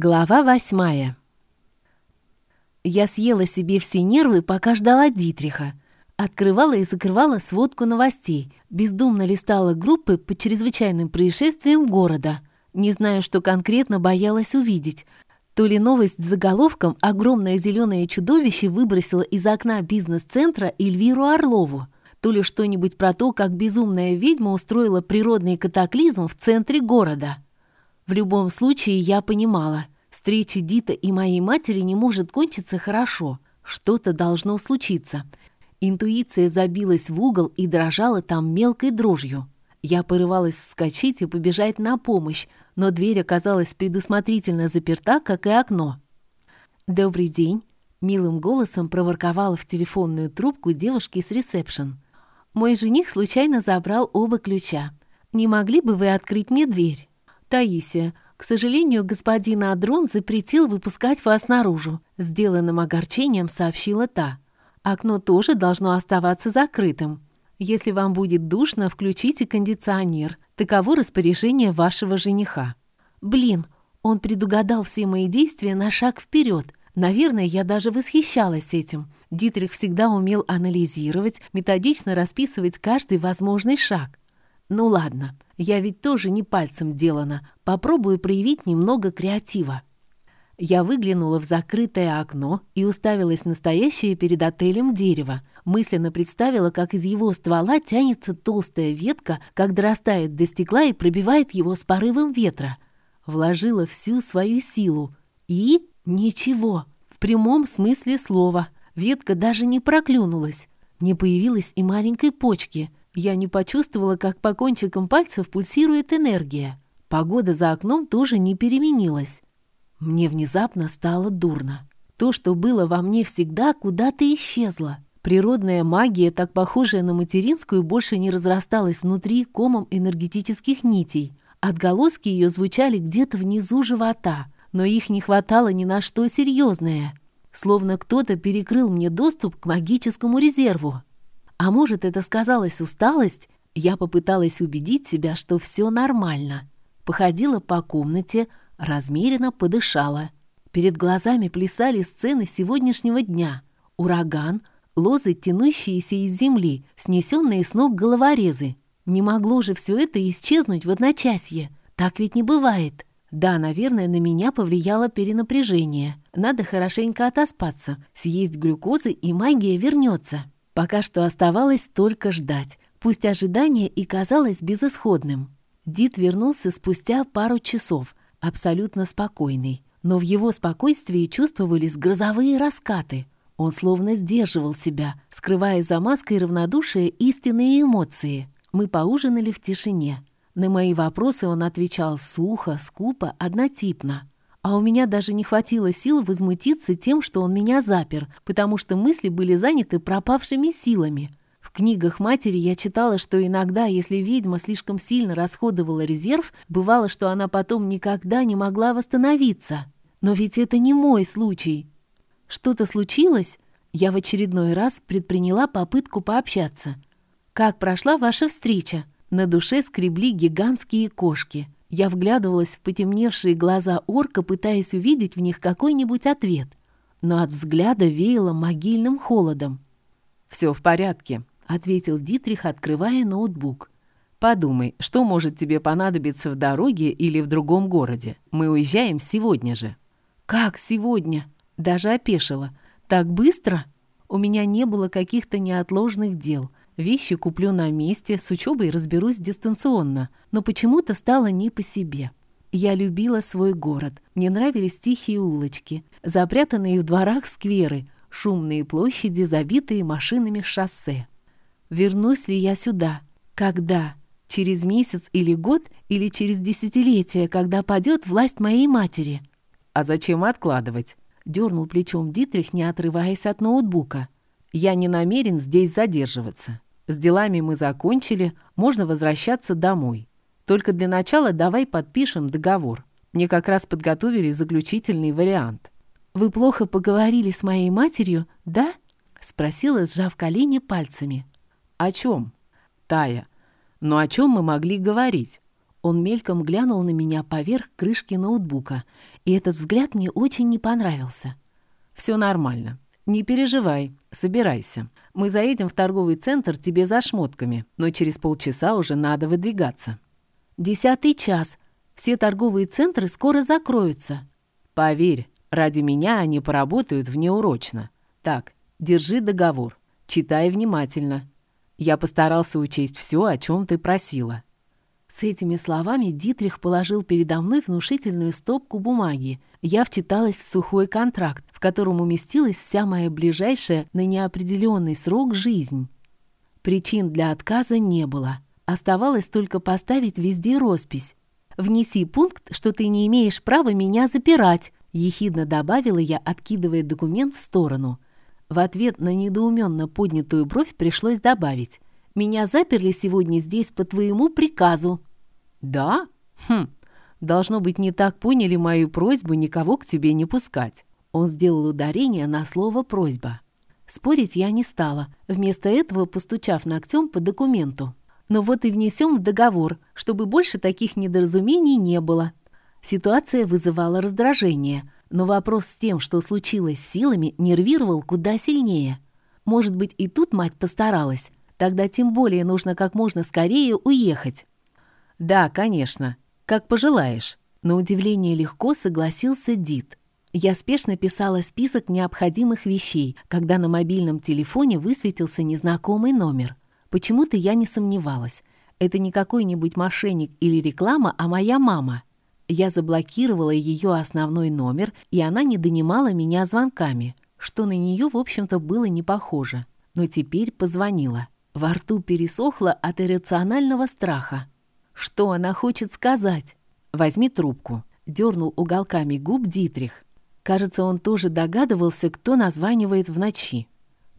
Глава восьмая. Я съела себе все нервы, пока ждала Дитриха. Открывала и закрывала сводку новостей, бездумно листала группы по чрезвычайным происшествиям города. Не знаю, что конкретно боялась увидеть. То ли новость с заголовком «Огромное зеленое чудовище выбросило из окна бизнес-центра Эльвиру Орлову», то ли что-нибудь про то, как безумная ведьма устроила природный катаклизм в центре города. В любом случае, я понимала, встреча Дита и моей матери не может кончиться хорошо. Что-то должно случиться. Интуиция забилась в угол и дрожала там мелкой дрожью. Я порывалась вскочить и побежать на помощь, но дверь оказалась предусмотрительно заперта, как и окно. «Добрый день», — милым голосом проворковала в телефонную трубку девушки с ресепшн. «Мой жених случайно забрал оба ключа. Не могли бы вы открыть мне дверь?» «Таисия, к сожалению, господин Адрон запретил выпускать вас наружу», сделанным огорчением сообщила та. «Окно тоже должно оставаться закрытым. Если вам будет душно, включите кондиционер. Таково распоряжение вашего жениха». «Блин, он предугадал все мои действия на шаг вперед. Наверное, я даже восхищалась этим. Дитрих всегда умел анализировать, методично расписывать каждый возможный шаг. Ну ладно, я ведь тоже не пальцем делана. Попробую проявить немного креатива. Я выглянула в закрытое окно и уставилась настоящее перед отелем дерево. Мысленно представила, как из его ствола тянется толстая ветка, как дорастает до стекла и пробивает его с порывом ветра. Вложила всю свою силу. И ничего. В прямом смысле слова. Ветка даже не проклюнулась. Не появилась и маленькой почки. Я не почувствовала, как по кончикам пальцев пульсирует энергия. Погода за окном тоже не переменилась. Мне внезапно стало дурно. То, что было во мне всегда, куда-то исчезло. Природная магия, так похожая на материнскую, больше не разрасталась внутри комом энергетических нитей. Отголоски ее звучали где-то внизу живота, но их не хватало ни на что серьезное. Словно кто-то перекрыл мне доступ к магическому резерву. А может, это сказалась усталость? Я попыталась убедить себя, что все нормально. Походила по комнате, размеренно подышала. Перед глазами плясали сцены сегодняшнего дня. Ураган, лозы, тянущиеся из земли, снесенные с ног головорезы. Не могло же все это исчезнуть в одночасье. Так ведь не бывает. Да, наверное, на меня повлияло перенапряжение. Надо хорошенько отоспаться, съесть глюкозы, и магия вернется. Пока что оставалось только ждать, пусть ожидание и казалось безысходным. Дид вернулся спустя пару часов, абсолютно спокойный. Но в его спокойствии чувствовались грозовые раскаты. Он словно сдерживал себя, скрывая за маской равнодушие истинные эмоции. Мы поужинали в тишине. На мои вопросы он отвечал сухо, скупо, однотипно а у меня даже не хватило сил возмутиться тем, что он меня запер, потому что мысли были заняты пропавшими силами. В книгах матери я читала, что иногда, если ведьма слишком сильно расходовала резерв, бывало, что она потом никогда не могла восстановиться. Но ведь это не мой случай. Что-то случилось? Я в очередной раз предприняла попытку пообщаться. «Как прошла ваша встреча?» На душе скребли гигантские кошки – я вглядывалась в потемневшие глаза орка, пытаясь увидеть в них какой-нибудь ответ, но от взгляда веяло могильным холодом. «Все в порядке», — ответил Дитрих, открывая ноутбук. «Подумай, что может тебе понадобиться в дороге или в другом городе? Мы уезжаем сегодня же». «Как сегодня?» Даже опешила. «Так быстро?» У меня не было каких-то неотложных дел — Вещи куплю на месте, с учебой разберусь дистанционно, но почему-то стало не по себе. Я любила свой город. Мне нравились тихие улочки, запрятанные в дворах скверы, шумные площади, забитые машинами шоссе. Вернусь ли я сюда? Когда? Через месяц или год, или через десятилетие, когда падет власть моей матери? А зачем откладывать? Дернул плечом Дитрих, не отрываясь от ноутбука. Я не намерен здесь задерживаться. С делами мы закончили, можно возвращаться домой. Только для начала давай подпишем договор. Мне как раз подготовили заключительный вариант». «Вы плохо поговорили с моей матерью, да?» — спросила, сжав колени пальцами. «О чем?» «Тая, ну о чем мы могли говорить?» Он мельком глянул на меня поверх крышки ноутбука, и этот взгляд мне очень не понравился. «Все нормально. Не переживай, собирайся. Мы заедем в торговый центр тебе за шмотками, но через полчаса уже надо выдвигаться». «Десятый час. Все торговые центры скоро закроются». «Поверь, ради меня они поработают внеурочно. Так, держи договор. Читай внимательно. Я постарался учесть все, о чем ты просила». С этими словами Дитрих положил передо мной внушительную стопку бумаги. Я вчиталась в сухой контракт, в котором уместилась вся моя ближайшая на неопределенный срок жизнь. Причин для отказа не было. Оставалось только поставить везде роспись. «Внеси пункт, что ты не имеешь права меня запирать», ехидно добавила я, откидывая документ в сторону. В ответ на недоуменно поднятую бровь пришлось добавить. Меня заперли сегодня здесь по твоему приказу». «Да? Хм, должно быть, не так поняли мою просьбу никого к тебе не пускать». Он сделал ударение на слово «просьба». Спорить я не стала, вместо этого постучав ногтем по документу. Но вот и внесем в договор, чтобы больше таких недоразумений не было. Ситуация вызывала раздражение, но вопрос с тем, что случилось с силами, нервировал куда сильнее. Может быть, и тут мать постаралась, Тогда тем более нужно как можно скорее уехать. Да, конечно. Как пожелаешь. На удивление легко согласился Дид. Я спешно писала список необходимых вещей, когда на мобильном телефоне высветился незнакомый номер. Почему-то я не сомневалась. Это не какой-нибудь мошенник или реклама, а моя мама. Я заблокировала ее основной номер, и она не донимала меня звонками, что на нее, в общем-то, было не похоже. Но теперь позвонила. Во рту пересохло от иррационального страха. Что она хочет сказать? «Возьми трубку», — дернул уголками губ Дитрих. Кажется, он тоже догадывался, кто названивает в ночи.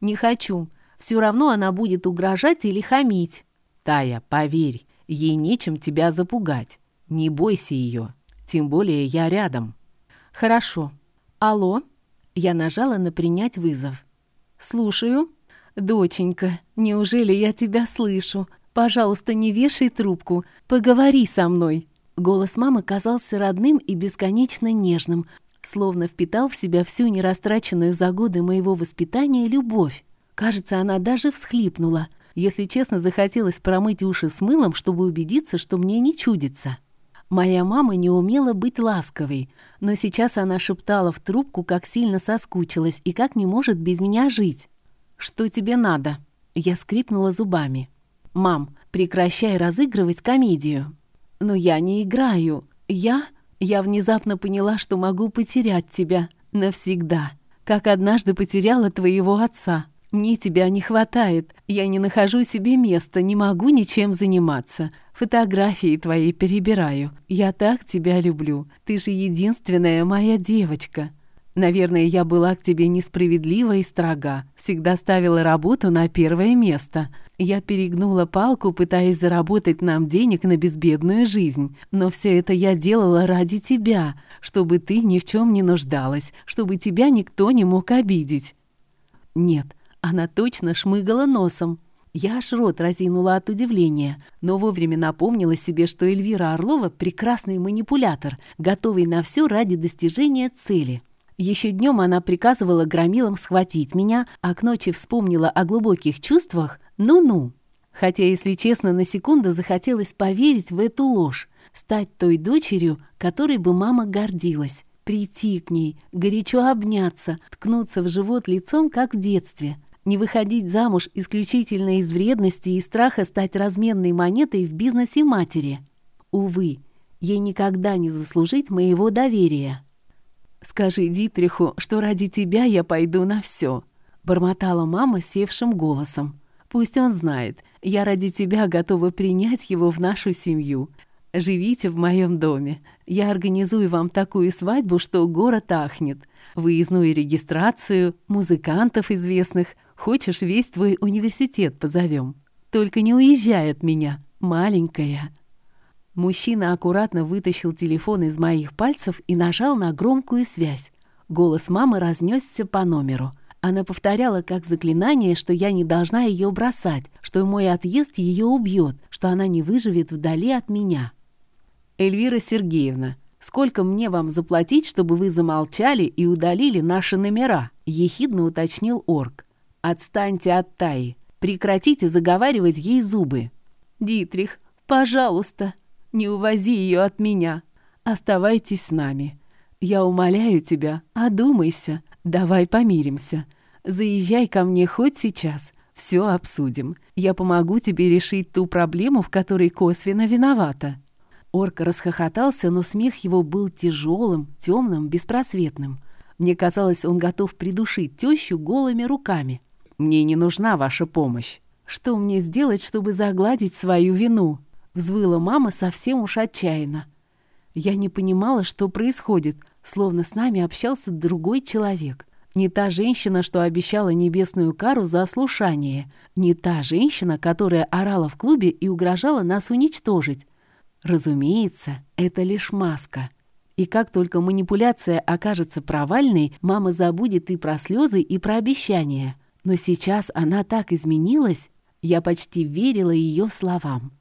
«Не хочу. Все равно она будет угрожать или хамить». «Тая, поверь, ей нечем тебя запугать. Не бойся ее. Тем более я рядом». «Хорошо. Алло?» Я нажала на «Принять вызов». «Слушаю». «Доченька, неужели я тебя слышу? Пожалуйста, не вешай трубку, поговори со мной». Голос мамы казался родным и бесконечно нежным, словно впитал в себя всю нерастраченную за годы моего воспитания любовь. Кажется, она даже всхлипнула. Если честно, захотелось промыть уши с мылом, чтобы убедиться, что мне не чудится. Моя мама не умела быть ласковой, но сейчас она шептала в трубку, как сильно соскучилась и как не может без меня жить. «Что тебе надо?» Я скрипнула зубами. «Мам, прекращай разыгрывать комедию». «Но я не играю. Я...» Я внезапно поняла, что могу потерять тебя навсегда, как однажды потеряла твоего отца. Мне тебя не хватает. Я не нахожу себе места, не могу ничем заниматься. Фотографии твои перебираю. Я так тебя люблю. Ты же единственная моя девочка. Наверное, я была к тебе несправедлива и строга, всегда ставила работу на первое место. Я перегнула палку, пытаясь заработать нам денег на безбедную жизнь. Но все это я делала ради тебя, чтобы ты ни в чем не нуждалась, чтобы тебя никто не мог обидеть. Нет, она точно шмыгала носом. Я аж рот разинула от удивления, но вовремя напомнила себе, что Эльвира Орлова — прекрасный манипулятор, готовый на все ради достижения цели — еще днем она приказывала громилам схватить меня, а к ночи вспомнила о глубоких чувствах «ну-ну». Хотя, если честно, на секунду захотелось поверить в эту ложь, стать той дочерью, которой бы мама гордилась, прийти к ней, горячо обняться, ткнуться в живот лицом, как в детстве, не выходить замуж исключительно из вредности и страха стать разменной монетой в бизнесе матери. Увы, ей никогда не заслужить моего доверия. «Скажи Дитриху, что ради тебя я пойду на все», — бормотала мама севшим голосом. «Пусть он знает, я ради тебя готова принять его в нашу семью. Живите в моем доме. Я организую вам такую свадьбу, что город ахнет. Выездную регистрацию, музыкантов известных. Хочешь, весь твой университет позовем. Только не уезжай от меня, маленькая». Мужчина аккуратно вытащил телефон из моих пальцев и нажал на громкую связь. Голос мамы разнесся по номеру. Она повторяла как заклинание, что я не должна ее бросать, что мой отъезд ее убьет, что она не выживет вдали от меня. «Эльвира Сергеевна, сколько мне вам заплатить, чтобы вы замолчали и удалили наши номера?» — ехидно уточнил орк. «Отстаньте от Таи. Прекратите заговаривать ей зубы». «Дитрих, пожалуйста, не увози ее от меня. Оставайтесь с нами. Я умоляю тебя, одумайся. Давай помиримся. Заезжай ко мне хоть сейчас. Все обсудим. Я помогу тебе решить ту проблему, в которой косвенно виновата». Орк расхохотался, но смех его был тяжелым, темным, беспросветным. Мне казалось, он готов придушить тещу голыми руками. «Мне не нужна ваша помощь». «Что мне сделать, чтобы загладить свою вину?» Взвыла мама совсем уж отчаянно. Я не понимала, что происходит, словно с нами общался другой человек. Не та женщина, что обещала небесную кару за ослушание. Не та женщина, которая орала в клубе и угрожала нас уничтожить. Разумеется, это лишь маска. И как только манипуляция окажется провальной, мама забудет и про слезы, и про обещания. Но сейчас она так изменилась, я почти верила ее словам.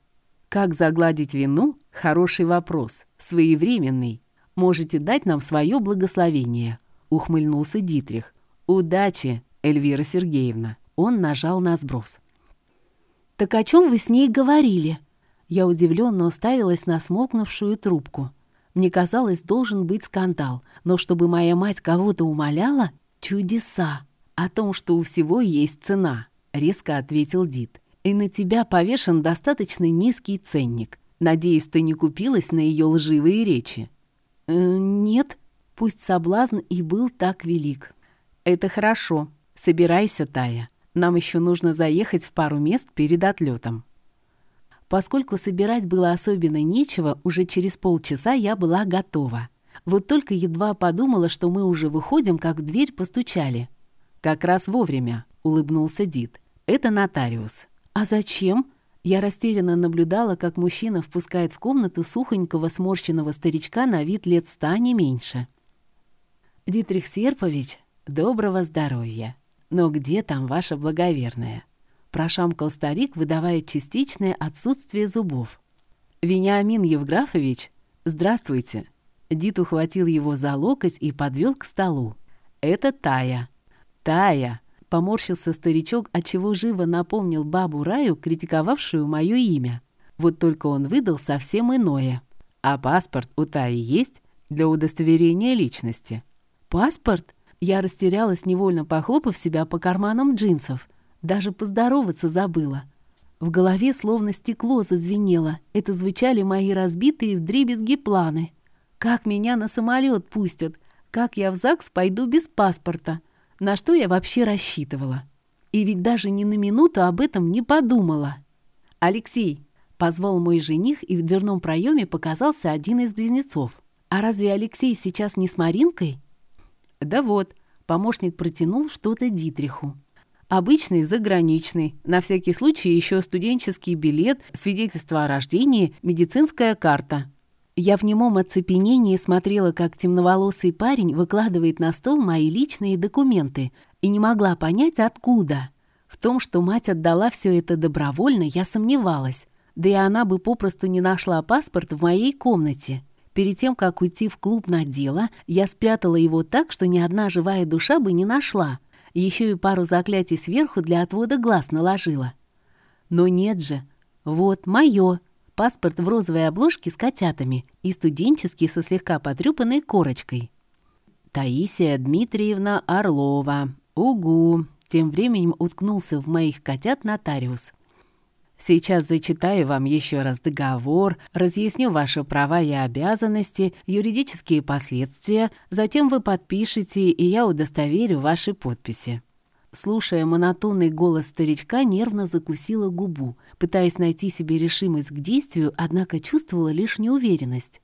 Как загладить вину? Хороший вопрос, своевременный. Можете дать нам свое благословение, ухмыльнулся Дитрих. Удачи, Эльвира Сергеевна. Он нажал на сброс. Так о чем вы с ней говорили? Я удивленно уставилась на смолкнувшую трубку. Мне казалось, должен быть скандал, но чтобы моя мать кого-то умоляла — чудеса. О том, что у всего есть цена, — резко ответил Дид. И на тебя повешен достаточно низкий ценник. Надеюсь, ты не купилась на ее лживые речи. Э, нет, пусть соблазн и был так велик. Это хорошо. Собирайся, Тая. Нам еще нужно заехать в пару мест перед отлетом. Поскольку собирать было особенно нечего, уже через полчаса я была готова. Вот только едва подумала, что мы уже выходим, как в дверь постучали. «Как раз вовремя», — улыбнулся Дид. «Это нотариус». «А зачем?» Я растерянно наблюдала, как мужчина впускает в комнату сухонького сморщенного старичка на вид лет ста, не меньше. «Дитрих Серпович, доброго здоровья! Но где там ваша благоверная?» Прошамкал старик, выдавая частичное отсутствие зубов. «Вениамин Евграфович, здравствуйте!» Дит ухватил его за локоть и подвел к столу. «Это Тая». «Тая!» — поморщился старичок, отчего живо напомнил бабу Раю, критиковавшую мое имя. Вот только он выдал совсем иное. «А паспорт у Таи есть для удостоверения личности?» «Паспорт?» Я растерялась, невольно похлопав себя по карманам джинсов — даже поздороваться забыла. В голове словно стекло зазвенело. Это звучали мои разбитые вдребезги планы. Как меня на самолет пустят? Как я в ЗАГС пойду без паспорта? На что я вообще рассчитывала? И ведь даже ни на минуту об этом не подумала. «Алексей!» — позвал мой жених, и в дверном проеме показался один из близнецов. «А разве Алексей сейчас не с Маринкой?» «Да вот», — помощник протянул что-то Дитриху. Обычный, заграничный, на всякий случай еще студенческий билет, свидетельство о рождении, медицинская карта. Я в немом оцепенении смотрела, как темноволосый парень выкладывает на стол мои личные документы, и не могла понять, откуда. В том, что мать отдала все это добровольно, я сомневалась. Да и она бы попросту не нашла паспорт в моей комнате. Перед тем, как уйти в клуб на дело, я спрятала его так, что ни одна живая душа бы не нашла. Еще и пару заклятий сверху для отвода глаз наложила. Но нет же. Вот, моё. Паспорт в розовой обложке с котятами и студенческий со слегка потрёпанной корочкой. Таисия Дмитриевна Орлова. Угу. Тем временем уткнулся в моих котят нотариус. Сейчас зачитаю вам еще раз договор, разъясню ваши права и обязанности, юридические последствия, затем вы подпишете, и я удостоверю ваши подписи». Слушая монотонный голос старичка, нервно закусила губу, пытаясь найти себе решимость к действию, однако чувствовала лишь неуверенность.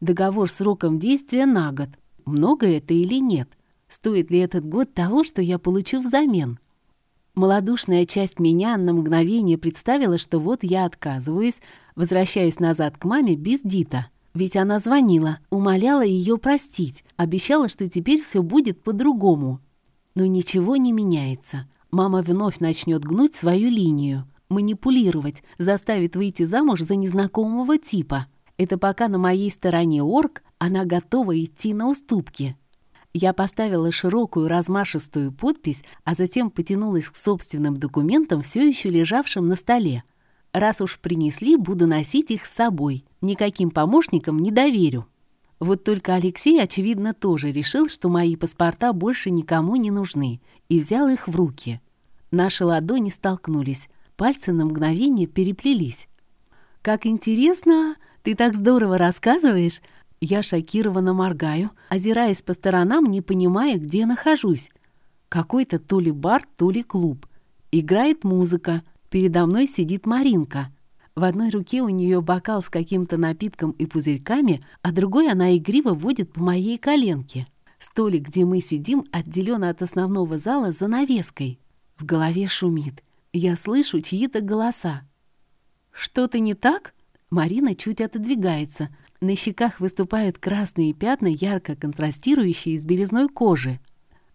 Договор сроком действия на год. Много это или нет? Стоит ли этот год того, что я получу взамен? Молодушная часть меня на мгновение представила, что вот я отказываюсь, возвращаюсь назад к маме без Дита. Ведь она звонила, умоляла ее простить, обещала, что теперь все будет по-другому. Но ничего не меняется. Мама вновь начнет гнуть свою линию, манипулировать, заставит выйти замуж за незнакомого типа. Это пока на моей стороне орк, она готова идти на уступки. Я поставила широкую размашистую подпись, а затем потянулась к собственным документам, все еще лежавшим на столе. Раз уж принесли, буду носить их с собой. Никаким помощникам не доверю. Вот только Алексей, очевидно, тоже решил, что мои паспорта больше никому не нужны, и взял их в руки. Наши ладони столкнулись, пальцы на мгновение переплелись. «Как интересно! Ты так здорово рассказываешь!» Я шокированно моргаю, озираясь по сторонам, не понимая, где нахожусь. Какой-то то ли бар, то ли клуб. Играет музыка. Передо мной сидит Маринка. В одной руке у нее бокал с каким-то напитком и пузырьками, а другой она игриво водит по моей коленке. Столик, где мы сидим, отделен от основного зала занавеской. В голове шумит. Я слышу чьи-то голоса. «Что-то не так?» Марина чуть отодвигается. На щеках выступают красные пятна, ярко контрастирующие с белизной кожи.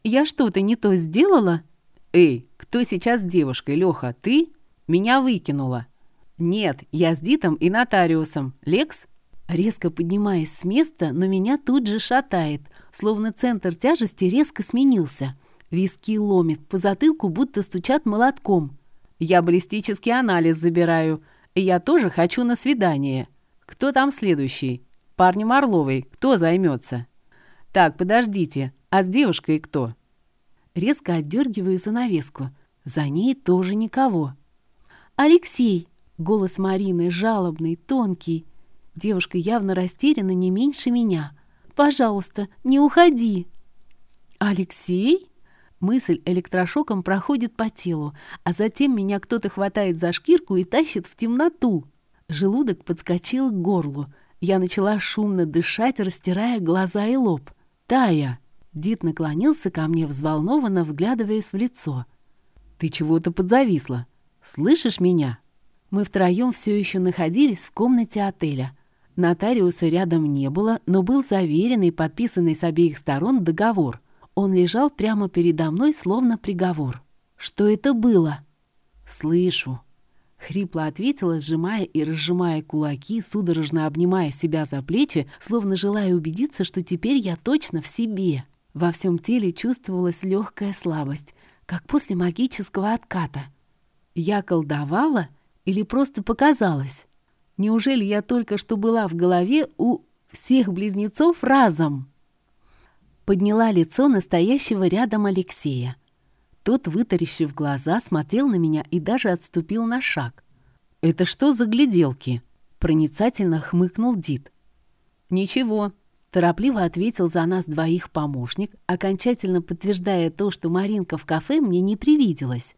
«Я что-то не то сделала?» «Эй, кто сейчас с девушкой, Лёха, ты?» «Меня выкинула». «Нет, я с Дитом и нотариусом. Лекс?» Резко поднимаясь с места, но меня тут же шатает, словно центр тяжести резко сменился. Виски ломит, по затылку будто стучат молотком. «Я баллистический анализ забираю. Я тоже хочу на свидание. Кто там следующий? Парнем Орловой. Кто займется? Так, подождите. А с девушкой кто? Резко отдергиваю занавеску. За ней тоже никого. «Алексей!» Голос Марины жалобный, тонкий. Девушка явно растеряна не меньше меня. «Пожалуйста, не уходи!» «Алексей?» Мысль электрошоком проходит по телу, а затем меня кто-то хватает за шкирку и тащит в темноту. Желудок подскочил к горлу. Я начала шумно дышать, растирая глаза и лоб. «Тая!» Дид наклонился ко мне, взволнованно вглядываясь в лицо. «Ты чего-то подзависла. Слышишь меня?» Мы втроем все еще находились в комнате отеля. Нотариуса рядом не было, но был заверенный, подписанный с обеих сторон договор — он лежал прямо передо мной, словно приговор. «Что это было?» «Слышу», — хрипло ответила, сжимая и разжимая кулаки, судорожно обнимая себя за плечи, словно желая убедиться, что теперь я точно в себе. Во всем теле чувствовалась легкая слабость, как после магического отката. Я колдовала или просто показалось? Неужели я только что была в голове у всех близнецов разом? подняла лицо настоящего рядом Алексея. Тот, вытаращив глаза, смотрел на меня и даже отступил на шаг. «Это что за гляделки?» — проницательно хмыкнул Дид. «Ничего», — торопливо ответил за нас двоих помощник, окончательно подтверждая то, что Маринка в кафе мне не привиделась.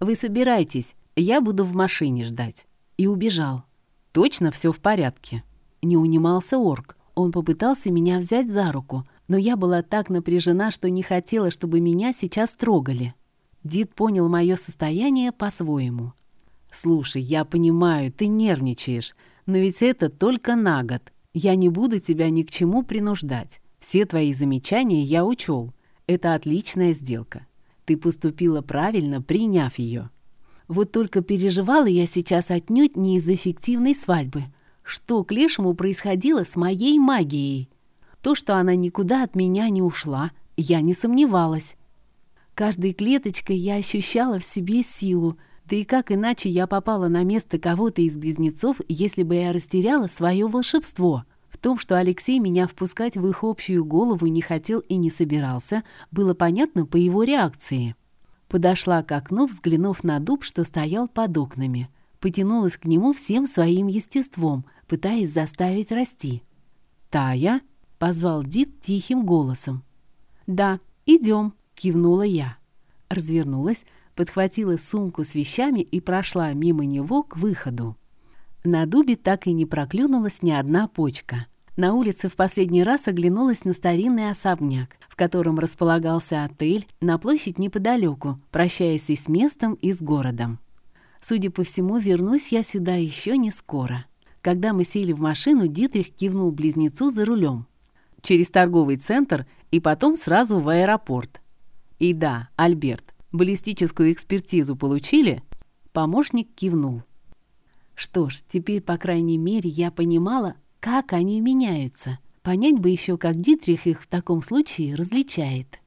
«Вы собирайтесь, я буду в машине ждать». И убежал. «Точно все в порядке?» Не унимался орк. Он попытался меня взять за руку, но я была так напряжена, что не хотела, чтобы меня сейчас трогали. Дид понял мое состояние по-своему. «Слушай, я понимаю, ты нервничаешь, но ведь это только на год. Я не буду тебя ни к чему принуждать. Все твои замечания я учел. Это отличная сделка. Ты поступила правильно, приняв ее. Вот только переживала я сейчас отнюдь не из эффективной свадьбы. Что к лешему происходило с моей магией? То, что она никуда от меня не ушла, я не сомневалась. Каждой клеточкой я ощущала в себе силу, да и как иначе я попала на место кого-то из близнецов, если бы я растеряла свое волшебство? В том, что Алексей меня впускать в их общую голову не хотел и не собирался, было понятно по его реакции. Подошла к окну, взглянув на дуб, что стоял под окнами. Потянулась к нему всем своим естеством, пытаясь заставить расти. «Тая?» — позвал Дид тихим голосом. «Да, идем», — кивнула я. Развернулась, подхватила сумку с вещами и прошла мимо него к выходу. На дубе так и не проклюнулась ни одна почка. На улице в последний раз оглянулась на старинный особняк, в котором располагался отель, на площадь неподалеку, прощаясь и с местом, и с городом. Судя по всему, вернусь я сюда еще не скоро. Когда мы сели в машину, Дитрих кивнул близнецу за рулем через торговый центр и потом сразу в аэропорт. И да, Альберт, баллистическую экспертизу получили? Помощник кивнул. Что ж, теперь, по крайней мере, я понимала, Как они меняются? Понять бы еще, как Дитрих их в таком случае различает.